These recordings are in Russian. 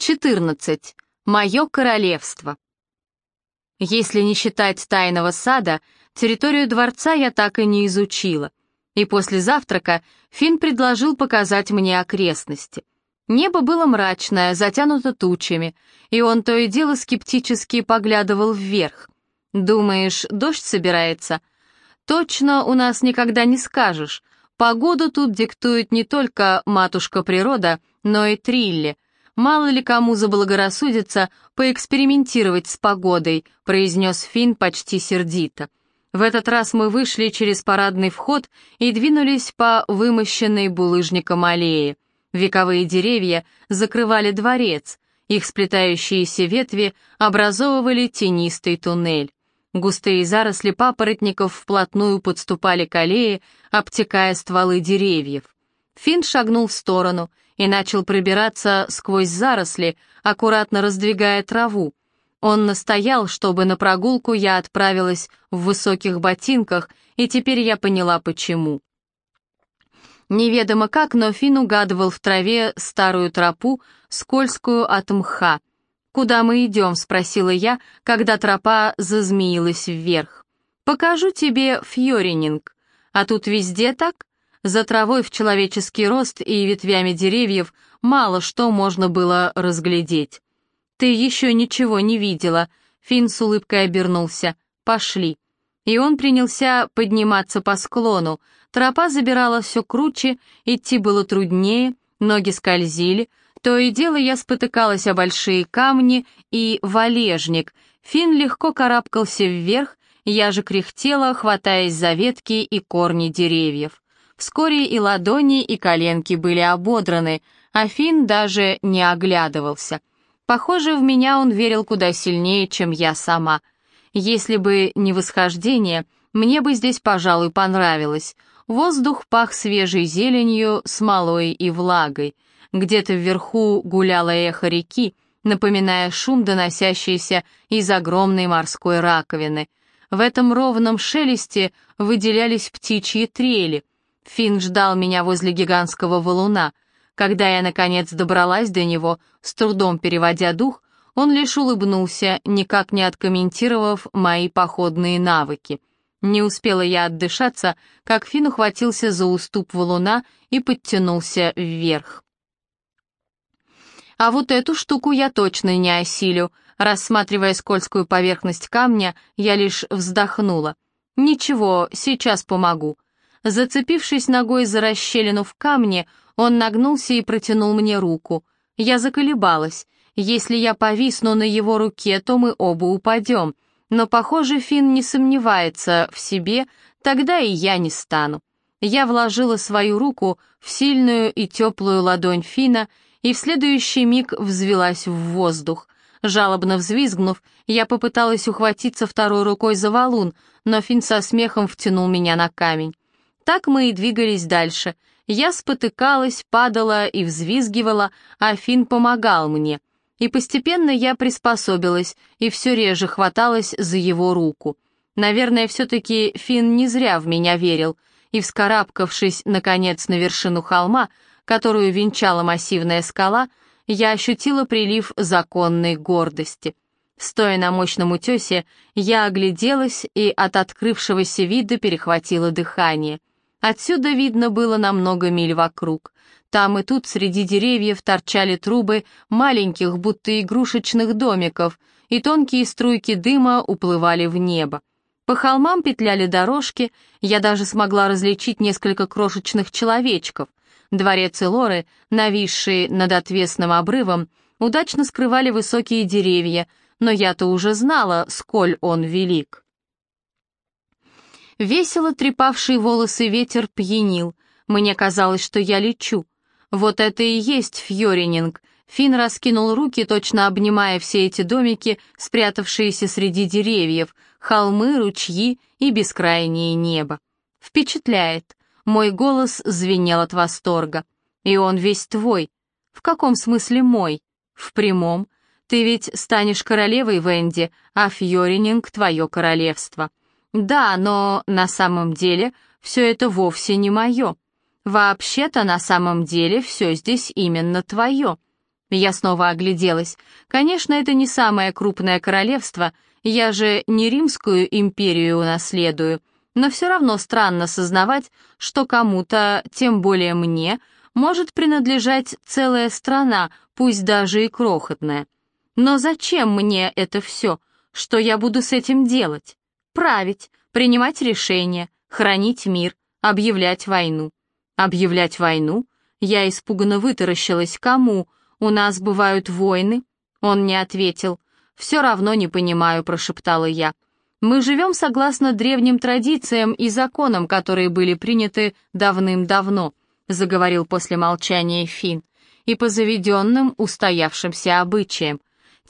14. Мое королевство. Если не считать тайного сада, территорию дворца я так и не изучила. И после завтрака Финн предложил показать мне окрестности. Небо было мрачное, затянуто тучами, и он то и дело скептически поглядывал вверх. «Думаешь, дождь собирается?» «Точно у нас никогда не скажешь. Погоду тут диктует не только матушка природа, но и Трилли — «Мало ли кому заблагорассудится поэкспериментировать с погодой», произнес Финн почти сердито. В этот раз мы вышли через парадный вход и двинулись по вымощенной булыжником аллее. Вековые деревья закрывали дворец, их сплетающиеся ветви образовывали тенистый туннель. Густые заросли папоротников вплотную подступали к аллее, обтекая стволы деревьев. Финн шагнул в сторону, и начал пробираться сквозь заросли, аккуратно раздвигая траву. Он настоял, чтобы на прогулку я отправилась в высоких ботинках, и теперь я поняла, почему. Неведомо как, но Фин угадывал в траве старую тропу, скользкую от мха. «Куда мы идем?» — спросила я, когда тропа зазмеилась вверх. «Покажу тебе Фьорининг. А тут везде так?» За травой в человеческий рост и ветвями деревьев мало что можно было разглядеть. «Ты еще ничего не видела», — Финн с улыбкой обернулся. «Пошли». И он принялся подниматься по склону. Тропа забирала все круче, идти было труднее, ноги скользили. То и дело я спотыкалась о большие камни и валежник. Финн легко карабкался вверх, я же кряхтела, хватаясь за ветки и корни деревьев. Вскоре и ладони, и коленки были ободраны, а Финн даже не оглядывался. Похоже, в меня он верил куда сильнее, чем я сама. Если бы не восхождение, мне бы здесь, пожалуй, понравилось. Воздух пах свежей зеленью, смолой и влагой. Где-то вверху гуляло эхо реки, напоминая шум, доносящийся из огромной морской раковины. В этом ровном шелесте выделялись птичьи трели, Финн ждал меня возле гигантского валуна. Когда я, наконец, добралась до него, с трудом переводя дух, он лишь улыбнулся, никак не откомментировав мои походные навыки. Не успела я отдышаться, как Финн ухватился за уступ валуна и подтянулся вверх. А вот эту штуку я точно не осилю. Рассматривая скользкую поверхность камня, я лишь вздохнула. «Ничего, сейчас помогу». Зацепившись ногой за расщелину в камне, он нагнулся и протянул мне руку. Я заколебалась. Если я повисну на его руке, то мы оба упадем. Но, похоже, Финн не сомневается в себе, тогда и я не стану. Я вложила свою руку в сильную и теплую ладонь Фина и в следующий миг взвелась в воздух. Жалобно взвизгнув, я попыталась ухватиться второй рукой за валун, но Фин со смехом втянул меня на камень. Так мы и двигались дальше. Я спотыкалась, падала и взвизгивала, а Финн помогал мне. И постепенно я приспособилась и все реже хваталась за его руку. Наверное, все-таки Финн не зря в меня верил, и, вскарабкавшись, наконец, на вершину холма, которую венчала массивная скала, я ощутила прилив законной гордости. Стоя на мощном утесе, я огляделась и от открывшегося вида перехватила дыхание — Отсюда видно было на много миль вокруг. Там и тут среди деревьев торчали трубы маленьких, будто игрушечных домиков, и тонкие струйки дыма уплывали в небо. По холмам петляли дорожки, я даже смогла различить несколько крошечных человечков. Дворец Элоры, нависшие над отвесным обрывом, удачно скрывали высокие деревья, но я-то уже знала, сколь он велик. Весело трепавший волосы ветер пьянил. Мне казалось, что я лечу. Вот это и есть фьорининг. Фин раскинул руки, точно обнимая все эти домики, спрятавшиеся среди деревьев, холмы, ручьи и бескрайнее небо. Впечатляет. Мой голос звенел от восторга. И он весь твой. В каком смысле мой? В прямом. Ты ведь станешь королевой Венди, а Фьорининг — твое королевство. «Да, но на самом деле все это вовсе не мое. Вообще-то на самом деле все здесь именно твое». Я снова огляделась. Конечно, это не самое крупное королевство, я же не Римскую империю унаследую, но все равно странно сознавать, что кому-то, тем более мне, может принадлежать целая страна, пусть даже и крохотная. Но зачем мне это все? Что я буду с этим делать? Править, принимать решения, хранить мир, объявлять войну. Объявлять войну? Я испуганно вытаращилась. Кому? У нас бывают войны? Он не ответил. «Все равно не понимаю», — прошептала я. «Мы живем согласно древним традициям и законам, которые были приняты давным-давно», — заговорил после молчания Финн, «и по заведенным устоявшимся обычаям.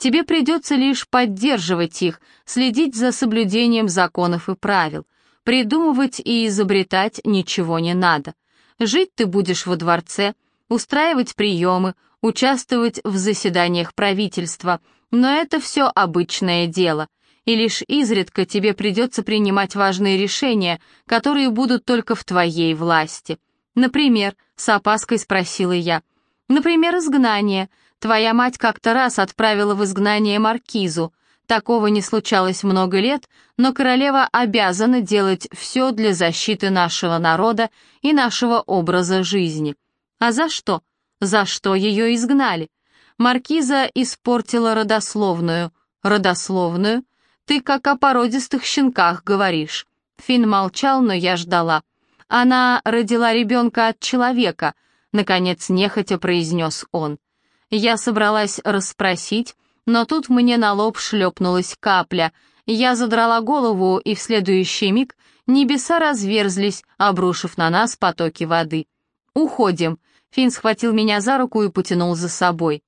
Тебе придется лишь поддерживать их, следить за соблюдением законов и правил. Придумывать и изобретать ничего не надо. Жить ты будешь во дворце, устраивать приемы, участвовать в заседаниях правительства, но это все обычное дело, и лишь изредка тебе придется принимать важные решения, которые будут только в твоей власти. Например, с опаской спросила я. Например, изгнание. Твоя мать как-то раз отправила в изгнание маркизу. Такого не случалось много лет, но королева обязана делать все для защиты нашего народа и нашего образа жизни. А за что? За что ее изгнали? Маркиза испортила родословную. Родословную? Ты как о породистых щенках говоришь. Фин молчал, но я ждала. Она родила ребенка от человека, наконец нехотя произнес он. Я собралась расспросить, но тут мне на лоб шлепнулась капля. Я задрала голову, и в следующий миг небеса разверзлись, обрушив на нас потоки воды. «Уходим!» Финн схватил меня за руку и потянул за собой.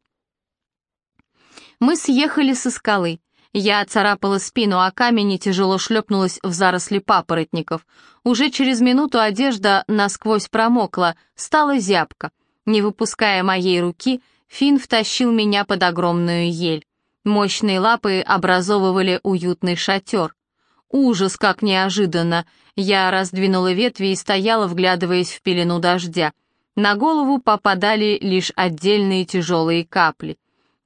Мы съехали со скалы. Я царапала спину, а камень тяжело шлепнулась в заросли папоротников. Уже через минуту одежда насквозь промокла, стала зябко. Не выпуская моей руки, Фин втащил меня под огромную ель. Мощные лапы образовывали уютный шатер. Ужас, как неожиданно! Я раздвинула ветви и стояла, вглядываясь в пелену дождя. На голову попадали лишь отдельные тяжелые капли.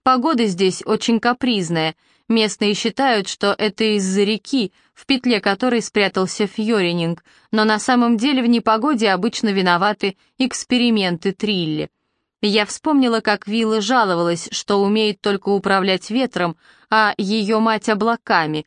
Погода здесь очень капризная. Местные считают, что это из-за реки, в петле которой спрятался Фьорининг, но на самом деле в непогоде обычно виноваты эксперименты Трилли. Я вспомнила, как Вилла жаловалась, что умеет только управлять ветром, а ее мать облаками.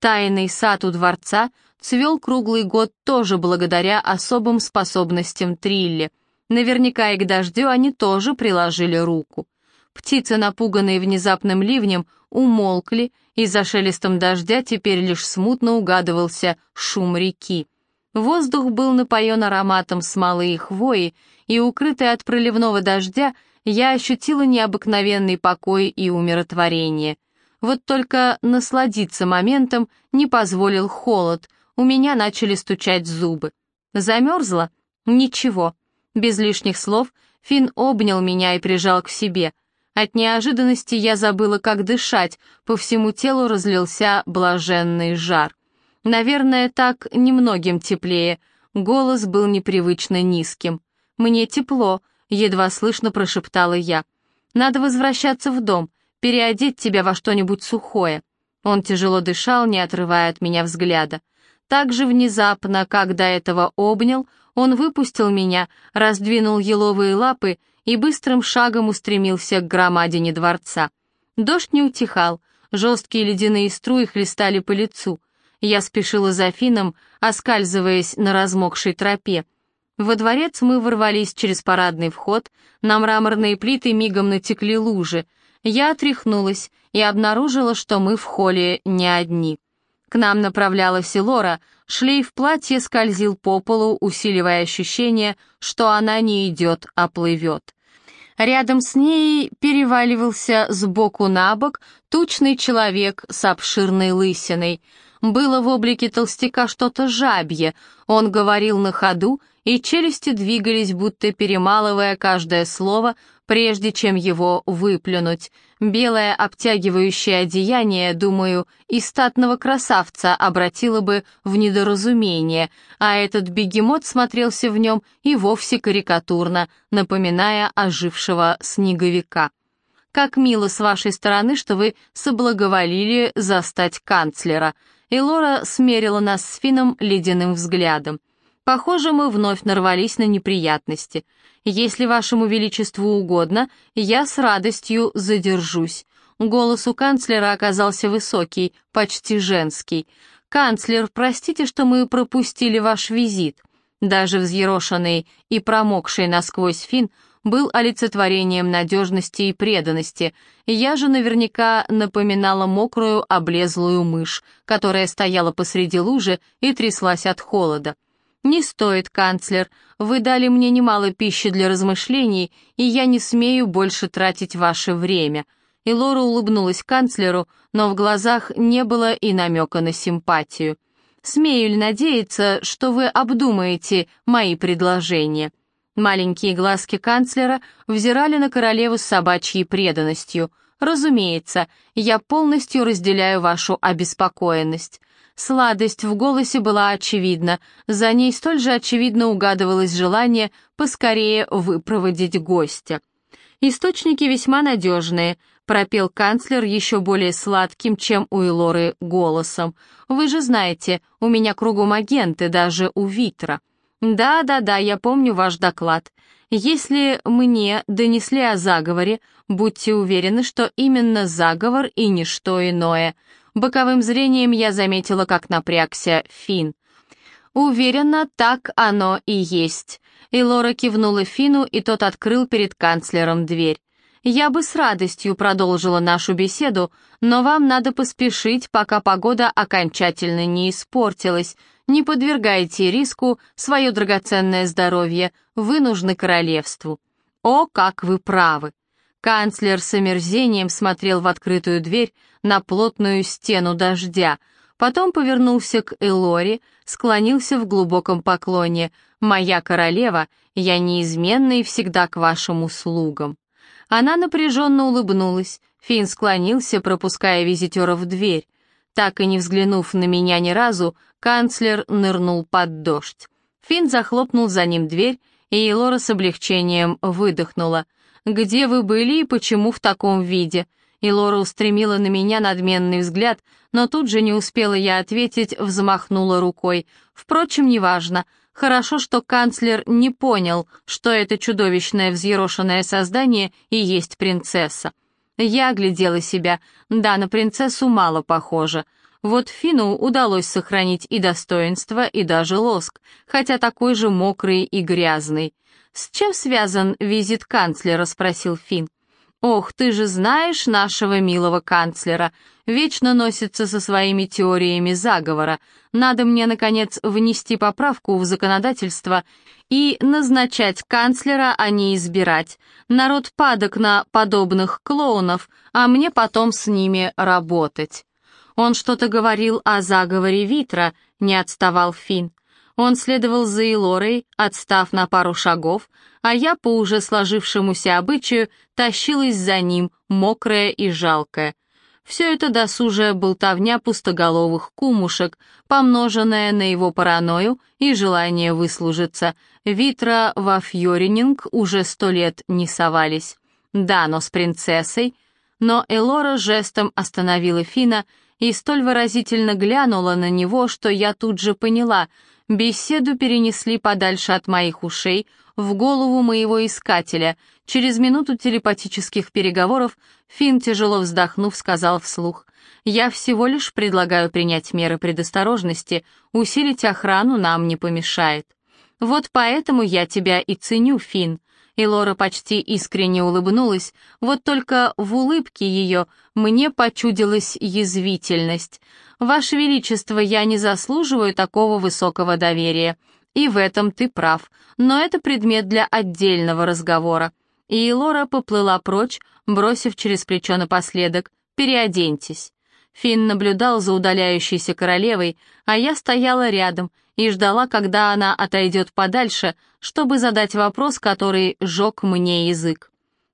Тайный сад у дворца цвел круглый год тоже благодаря особым способностям Трилли. Наверняка и к дождю они тоже приложили руку. Птицы, напуганные внезапным ливнем, умолкли, и за шелестом дождя теперь лишь смутно угадывался шум реки. Воздух был напоен ароматом смолы и хвои, и, укрытая от проливного дождя, я ощутила необыкновенный покой и умиротворение. Вот только насладиться моментом не позволил холод, у меня начали стучать зубы. Замерзла? Ничего. Без лишних слов Финн обнял меня и прижал к себе. От неожиданности я забыла, как дышать, по всему телу разлился блаженный жар. Наверное, так немногим теплее. Голос был непривычно низким. «Мне тепло», — едва слышно прошептала я. «Надо возвращаться в дом, переодеть тебя во что-нибудь сухое». Он тяжело дышал, не отрывая от меня взгляда. Так же внезапно, как до этого обнял, он выпустил меня, раздвинул еловые лапы и быстрым шагом устремился к громадине дворца. Дождь не утихал, жесткие ледяные струи хлестали по лицу — я спешила за Фином, оскальзываясь на размокшей тропе. Во дворец мы ворвались через парадный вход, на мраморные плиты мигом натекли лужи. Я отряхнулась и обнаружила, что мы в холле не одни. К нам направлялась Элора, шлейф платья скользил по полу, усиливая ощущение, что она не идет, а плывет. Рядом с ней переваливался сбоку на бок тучный человек с обширной лысиной — было в облике толстяка что-то жабье, он говорил на ходу, и челюсти двигались, будто перемалывая каждое слово, прежде чем его выплюнуть. Белое обтягивающее одеяние, думаю, и статного красавца обратило бы в недоразумение, а этот бегемот смотрелся в нем и вовсе карикатурно, напоминая ожившего снеговика. Как мило с вашей стороны, что вы соблаговолили застать канцлера». И Лора смерила нас с Фином ледяным взглядом. Похоже, мы вновь нарвались на неприятности. Если вашему величеству угодно, я с радостью задержусь. Голос у канцлера оказался высокий, почти женский. «Канцлер, простите, что мы пропустили ваш визит». Даже взъерошенный и промокший насквозь фин был олицетворением надежности и преданности. Я же наверняка напоминала мокрую, облезлую мышь, которая стояла посреди лужи и тряслась от холода. «Не стоит, канцлер. Вы дали мне немало пищи для размышлений, и я не смею больше тратить ваше время». И Лора улыбнулась канцлеру, но в глазах не было и намека на симпатию. «Смею ли надеяться, что вы обдумаете мои предложения?» Маленькие глазки канцлера взирали на королеву с собачьей преданностью. «Разумеется, я полностью разделяю вашу обеспокоенность». Сладость в голосе была очевидна, за ней столь же очевидно угадывалось желание поскорее выпроводить гостя. «Источники весьма надежные», — пропел канцлер еще более сладким, чем у Элоры, голосом. «Вы же знаете, у меня кругом агенты, даже у Витра». «Да-да-да, я помню ваш доклад. Если мне донесли о заговоре, будьте уверены, что именно заговор и ничто иное». Боковым зрением я заметила, как напрягся Фин. «Уверена, так оно и есть». И Лора кивнула Фину, и тот открыл перед канцлером дверь. «Я бы с радостью продолжила нашу беседу, но вам надо поспешить, пока погода окончательно не испортилась. Не подвергайте риску свое драгоценное здоровье, вы нужны королевству». «О, как вы правы!» Канцлер с омерзением смотрел в открытую дверь на плотную стену дождя, потом повернулся к Элори, склонился в глубоком поклоне. «Моя королева, я неизменно и всегда к вашим услугам». Она напряженно улыбнулась, Финн склонился, пропуская визитера в дверь. Так и не взглянув на меня ни разу, канцлер нырнул под дождь. Финн захлопнул за ним дверь, и Элора с облегчением выдохнула. «Где вы были и почему в таком виде?» И Лора устремила на меня надменный взгляд, но тут же не успела я ответить, взмахнула рукой. Впрочем, неважно. Хорошо, что канцлер не понял, что это чудовищное взъерошенное создание и есть принцесса. Я оглядела себя. Да, на принцессу мало похоже. Вот Фину удалось сохранить и достоинство, и даже лоск, хотя такой же мокрый и грязный. «С чем связан визит канцлера?» — спросил Фин. «Ох, ты же знаешь нашего милого канцлера. Вечно носится со своими теориями заговора. Надо мне, наконец, внести поправку в законодательство и назначать канцлера, а не избирать. Народ падок на подобных клоунов, а мне потом с ними работать». Он что-то говорил о заговоре Витра, не отставал Фин. Он следовал за Илорой, отстав на пару шагов, а я по уже сложившемуся обычаю тащилась за ним, мокрая и жалкая. Все это досужая болтовня пустоголовых кумушек, помноженная на его паранойю и желание выслужиться. Витра во Фьорининг уже сто лет не совались. Да, но с принцессой. Но Элора жестом остановила Фина и столь выразительно глянула на него, что я тут же поняла — Беседу перенесли подальше от моих ушей, в голову моего искателя. Через минуту телепатических переговоров Финн, тяжело вздохнув, сказал вслух, «Я всего лишь предлагаю принять меры предосторожности, усилить охрану нам не помешает». «Вот поэтому я тебя и ценю, Финн», и Лора почти искренне улыбнулась, вот только в улыбке ее мне почудилась язвительность. «Ваше Величество, я не заслуживаю такого высокого доверия. И в этом ты прав, но это предмет для отдельного разговора». И Лора поплыла прочь, бросив через плечо напоследок «Переоденьтесь». Финн наблюдал за удаляющейся королевой, а я стояла рядом и ждала, когда она отойдет подальше, чтобы задать вопрос, который жег мне язык.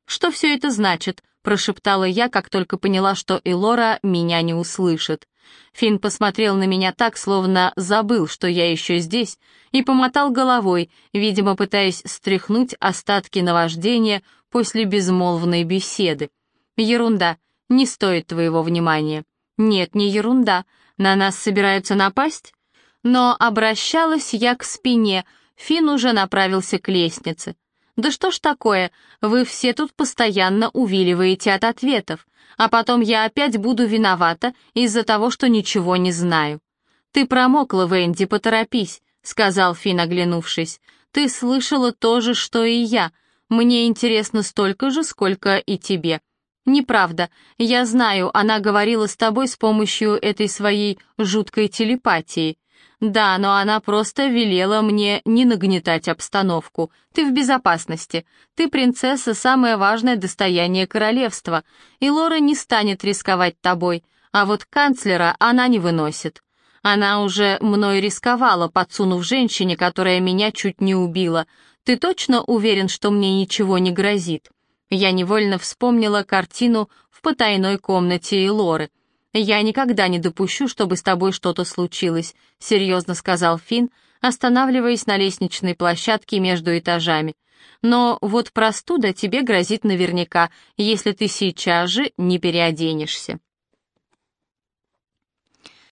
«Что все это значит?» — прошептала я, как только поняла, что Элора меня не услышит. Финн посмотрел на меня так, словно забыл, что я еще здесь, и помотал головой, видимо, пытаясь стряхнуть остатки наваждения после безмолвной беседы. Ерунда, не стоит твоего внимания. Нет, не ерунда, на нас собираются напасть? Но обращалась я к спине, Фин уже направился к лестнице. «Да что ж такое, вы все тут постоянно увиливаете от ответов, а потом я опять буду виновата из-за того, что ничего не знаю». «Ты промокла, Венди, поторопись», — сказал Фин, оглянувшись. «Ты слышала то же, что и я. Мне интересно столько же, сколько и тебе». «Неправда. Я знаю, она говорила с тобой с помощью этой своей жуткой телепатии. «Да, но она просто велела мне не нагнетать обстановку. Ты в безопасности. Ты принцесса, самое важное достояние королевства, и Лора не станет рисковать тобой, а вот канцлера она не выносит. Она уже мной рисковала, подсунув женщине, которая меня чуть не убила. Ты точно уверен, что мне ничего не грозит?» Я невольно вспомнила картину в потайной комнате Лоры. «Я никогда не допущу, чтобы с тобой что-то случилось», — серьезно сказал Финн, останавливаясь на лестничной площадке между этажами. «Но вот простуда тебе грозит наверняка, если ты сейчас же не переоденешься».